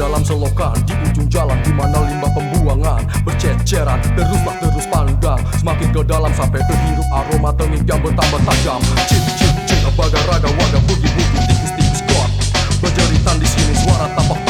dalam selokan Di ujung jalan di mana limbah pembuangan Berceceran teruslah terus pandang. Semakin ke dalam sampai terhirup aroma tengik yang bertambah tajam. Cip cip cip bagai raga wadah bugi bugi tikus tikus kot Berjeritan di sini suara tampak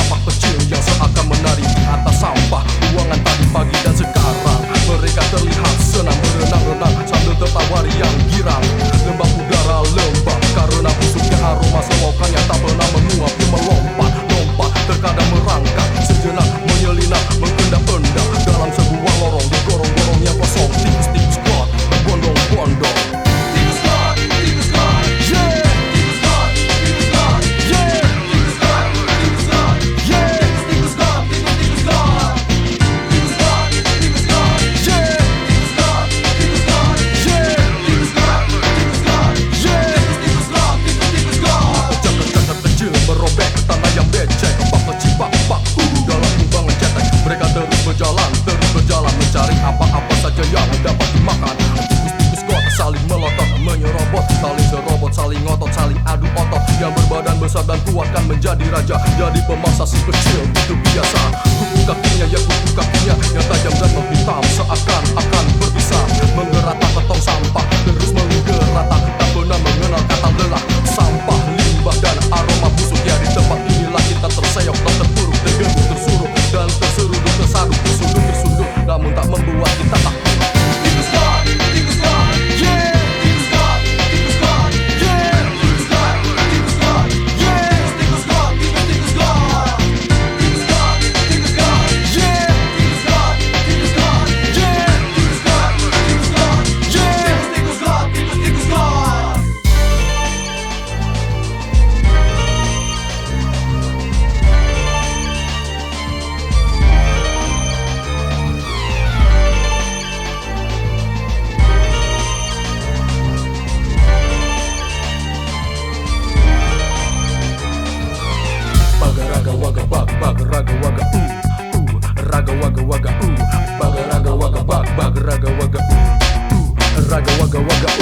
So I.